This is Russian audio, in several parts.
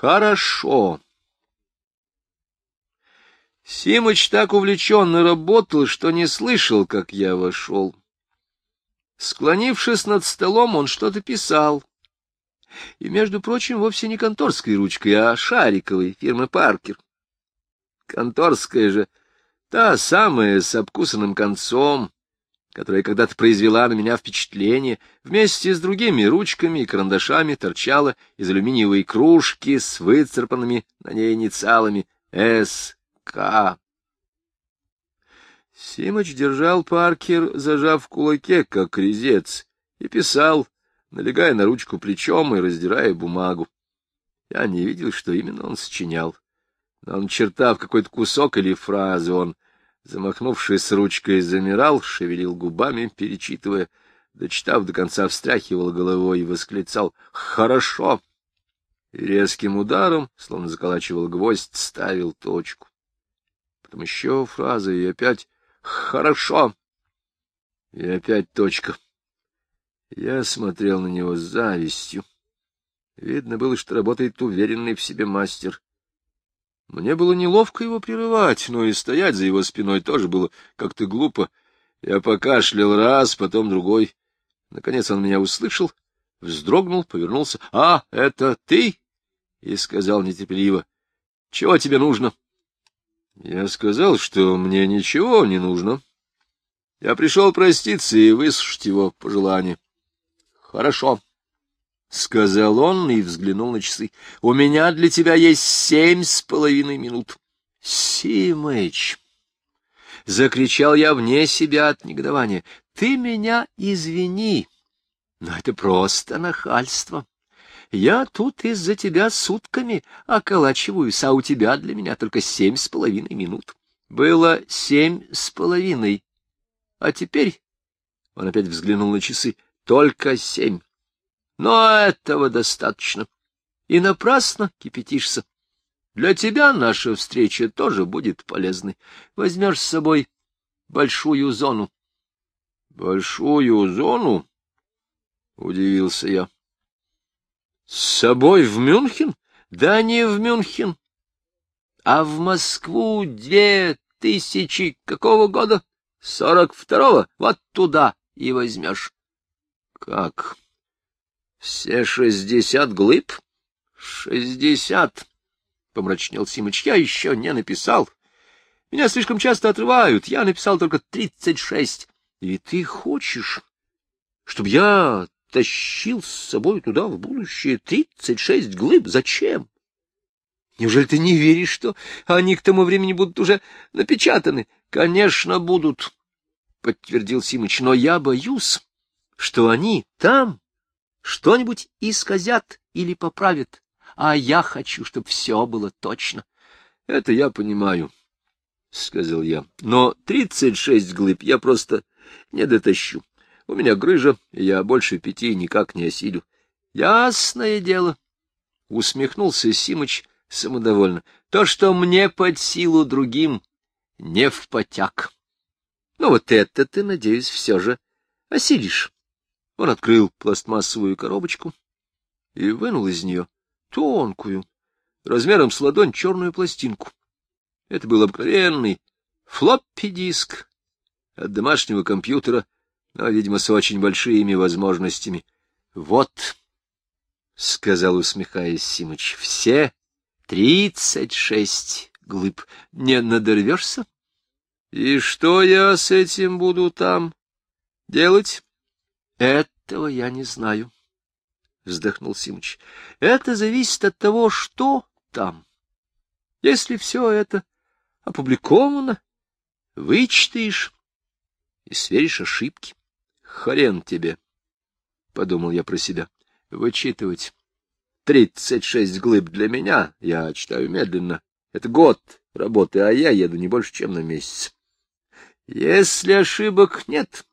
Хорошо. Симыч так увлеченно работал, что не слышал, как я вошел. Склонившись над столом, он что-то писал. И, между прочим, вовсе не конторской ручкой, а шариковой, фирмы Паркер. Конторская же, та самая с обкусанным концом, которая когда-то произвела на меня впечатление, вместе с другими ручками и карандашами торчала из алюминиевой кружки с выцарпанными на ней инициалами «С. К. Симыч держал Паркер, зажав в кулаке, как резец, и писал, налегая на ручку плечом и раздирая бумагу. Я не видел, что именно он сочинял. Но он, чертав какой-то кусок или фразу, он, замахнувшись ручкой, замирал, шевелил губами, перечитывая, дочитав до конца, встряхивал головой и восклицал «Хорошо!» и резким ударом, словно заколачивал гвоздь, ставил точку потом еще фраза, и опять «хорошо», и опять точка. Я смотрел на него с завистью. Видно было, что работает уверенный в себе мастер. Мне было неловко его прерывать, но и стоять за его спиной тоже было как-то глупо. Я покашлял раз, потом другой. Наконец он меня услышал, вздрогнул, повернулся. — А, это ты? — и сказал нетерпеливо. — Чего тебе нужно? — я сказал, что мне ничего не нужно. Я пришел проститься и выслушать его пожелание. — Хорошо, — сказал он и взглянул на часы. — У меня для тебя есть семь с половиной минут. — Симыч! — закричал я вне себя от негодования. — Ты меня извини, но это просто нахальство. Я тут из-за тебя сутками околачиваюсь, а у тебя для меня только семь с половиной минут. Было семь с половиной. А теперь... Он опять взглянул на часы. Только семь. Но этого достаточно. И напрасно кипятишься. Для тебя наша встреча тоже будет полезной. Возьмешь с собой большую зону. — Большую зону? — удивился я. С собой в Мюнхен? Да не в Мюнхен, а в Москву две тысячи какого года? Сорок второго? Вот туда и возьмешь. Как? Все шестьдесят глыб? Шестьдесят, — помрачнел Симыч, — я еще не написал. Меня слишком часто отрывают, я написал только тридцать шесть. И ты хочешь, чтобы я тащил с собой туда в будущее тридцать шесть глыб. Зачем? Неужели ты не веришь, что они к тому времени будут уже напечатаны? Конечно, будут, — подтвердил Симыч, — но я боюсь, что они там что-нибудь исказят или поправят, а я хочу, чтобы все было точно. — Это я понимаю, — сказал я, — но тридцать шесть глыб я просто не дотащу. У меня грыжа, и я больше пяти никак не осилю. — Ясное дело, — усмехнулся Симыч самодовольно. — То, что мне под силу другим, не в потяг. Ну вот это ты, надеюсь, все же осилишь. Он открыл пластмассовую коробочку и вынул из нее тонкую, размером с ладонь, черную пластинку. Это был обыкновенный флоппи-диск от домашнего компьютера но, видимо, с очень большими возможностями. — Вот, — сказал, усмехаясь Симыч, — все тридцать шесть глыб. Не надорвешься? — И что я с этим буду там делать? — Этого я не знаю, — вздохнул Симыч. — Это зависит от того, что там. Если все это опубликовано, вычитаешь и сверишь ошибки. Хрен тебе, — подумал я про себя, — вычитывать. Тридцать шесть глыб для меня, я читаю медленно. Это год работы, а я еду не больше, чем на месяц. Если ошибок нет,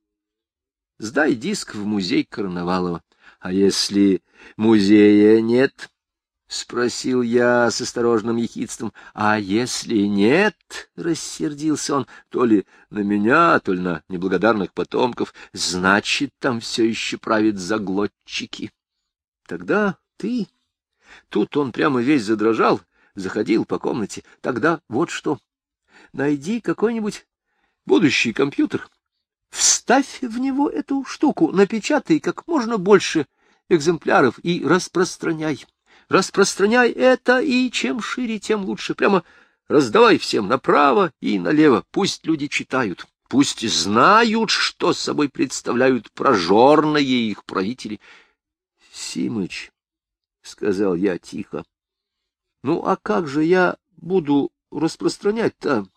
сдай диск в музей Карнавалова. А если музея нет, — спросил я с осторожным ехидством. — А если нет, — рассердился он, — то ли на меня, то ли на неблагодарных потомков, значит, там все еще правят заглотчики. Тогда ты Тут он прямо весь задрожал, заходил по комнате. Тогда вот что. Найди какой-нибудь будущий компьютер, вставь в него эту штуку, напечатай как можно больше экземпляров и распространяй. Распространяй это, и чем шире, тем лучше. Прямо раздавай всем направо и налево. Пусть люди читают, пусть знают, что собой представляют прожорные их правители. — Симыч, — сказал я тихо, — ну а как же я буду распространять-то?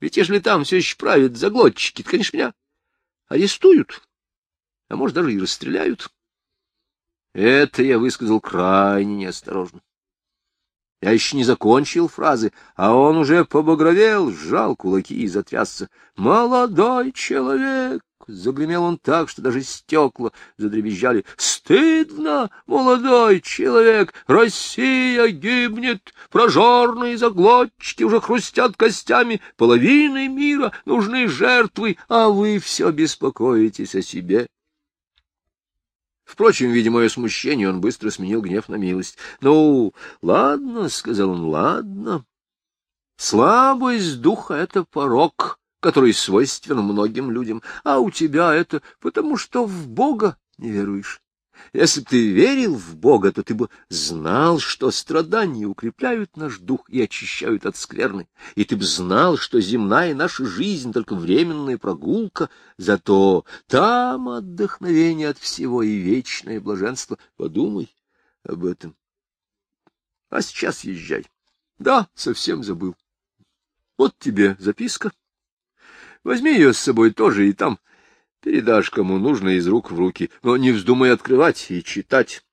Ведь ежели там все еще правят заглотчики, то, конечно, меня арестуют, а может, даже и расстреляют. Это я высказал крайне неосторожно. Я еще не закончил фразы, а он уже побагровел, сжал кулаки и затрясся. «Молодой человек!» — загремел он так, что даже стекла задребезжали. «Стыдно, молодой человек! Россия гибнет! Прожорные заглотчики уже хрустят костями! Половины мира нужны жертвы, а вы все беспокоитесь о себе!» Впрочем, видя мое смущение, он быстро сменил гнев на милость. — Ну, ладно, — сказал он, — ладно. Слабость духа — это порог, который свойствен многим людям, а у тебя это потому, что в Бога не веруешь. Если бы ты верил в Бога, то ты бы знал, что страдания укрепляют наш дух и очищают от скверны, и ты бы знал, что земная наша жизнь — только временная прогулка, зато там отдохновение от всего и вечное блаженство. Подумай об этом. А сейчас езжай. Да, совсем забыл. Вот тебе записка. Возьми ее с собой тоже, и там Передашь, кому нужно, из рук в руки, но не вздумай открывать и читать.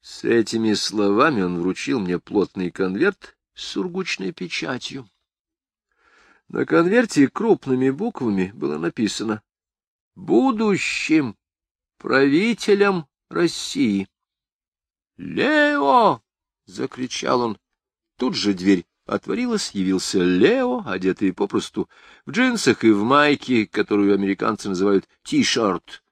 С этими словами он вручил мне плотный конверт с сургучной печатью. На конверте крупными буквами было написано «Будущим правителем России». «Лео!» — закричал он. Тут же дверь отворилась, явился Лео, одетый попросту в джинсах и в майке, которую американцы называют ти-шорт.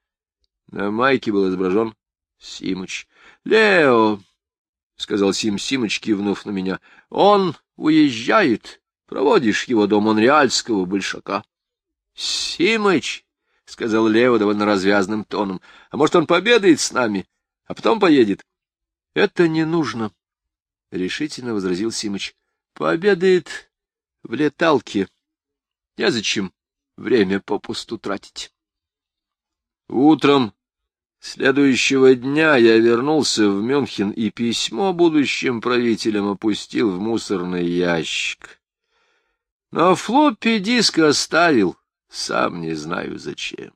На майке был изображен Симыч. — Лео, — сказал Сим Симыч, кивнув на меня, — он уезжает. Проводишь его до монреальского большака. — Симыч, — сказал Лео довольно развязным тоном, — а может, он победает с нами, а потом поедет? — Это не нужно, — решительно возразил Симыч пообедает в леталке. Незачем время попусту тратить. Утром следующего дня я вернулся в Мюнхен и письмо будущим правителям опустил в мусорный ящик. Но флоппи диск оставил, сам не знаю зачем.